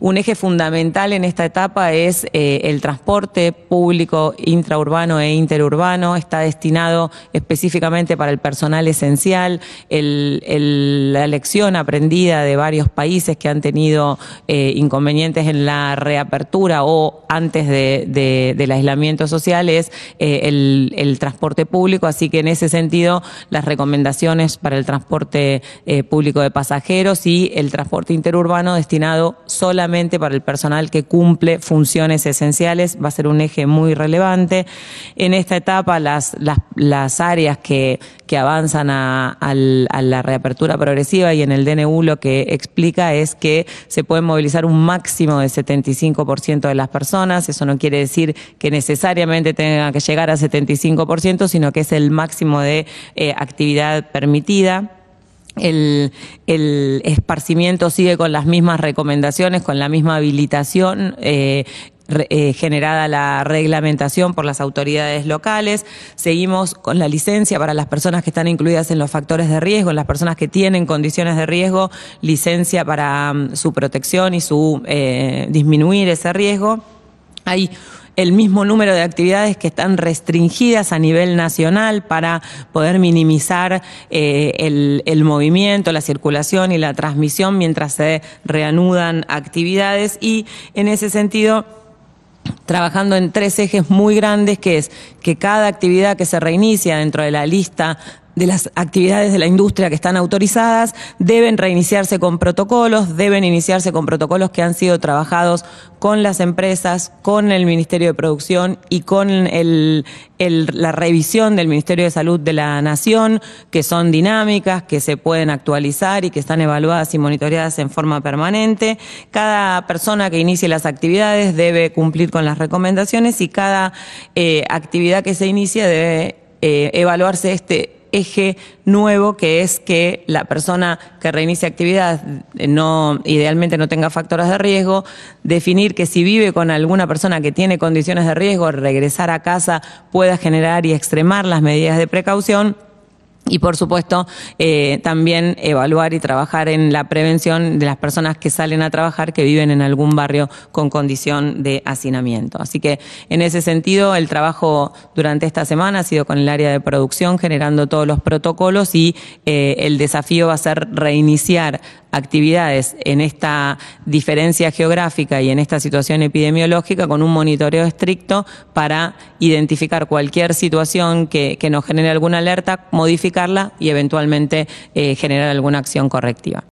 Un eje fundamental en esta etapa es eh, el transporte público intraurbano e interurbano. Está destinado específicamente para el personal esencial. la lección aprendida de varios países que han tenido eh, inconvenientes en la reapertura o antes del aislamiento social es eh, el, transporte público. Así que en ese sentido, las recomendaciones para el transporte público de pasajeros y el transporte interurbano destinado solamente para el personal que cumple funciones esenciales, va a ser un eje muy relevante. En esta etapa, las, las, áreas que, que avanzan a, la reapertura progresiva y en el DNU lo que explica es que se puede movilizar un máximo de 75% de las personas. Eso no quiere decir que necesariamente tenga que llegar a 75%, sino que es el máximo de eh, actividad permitida. El, esparcimiento sigue con las mismas recomendaciones, con la misma habilitación. Eh, eh, generada la reglamentación por las autoridades locales. Seguimos con la licencia para las personas que están incluidas en los factores de riesgo, las personas que tienen condiciones de riesgo, licencia para mm, su protección y su eh, disminuir ese riesgo. Hay el mismo número de actividades que están restringidas a nivel nacional para poder minimizar eh, el, movimiento, la circulación y la transmisión mientras se reanudan actividades. Y en ese sentido trabajando en tres ejes muy grandes, que es que cada actividad que se reinicia dentro de la lista de las actividades de la industria que están autorizadas deben reiniciarse con protocolos, deben iniciarse con protocolos que han sido trabajados con las empresas, con el Ministerio de Producción y con la revisión del Ministerio de Salud de la Nación, que son dinámicas, que se pueden actualizar y que están evaluadas y monitoreadas en forma permanente. Cada persona que inicie las actividades debe cumplir con las recomendaciones y cada eh, actividad que se inicie debe eh, evaluarse este eje nuevo que es que la persona que reinicia actividad no idealmente no tenga factores de riesgo, definir que si vive con alguna persona que tiene condiciones de riesgo, regresar a casa pueda generar y extremar las medidas de precaución y por supuesto eh, también evaluar y trabajar en la prevención de las personas que salen a trabajar que viven en algún barrio con condición de hacinamiento. Así que en ese sentido el trabajo durante esta semana ha sido con el área de producción generando todos los protocolos y eh, el desafío va a ser reiniciar actividades en esta diferencia geográfica y en esta situación epidemiológica con un monitoreo estricto para identificar cualquier situación que, nos genere alguna alerta, modificarla y eventualmente eh, generar alguna acción correctiva.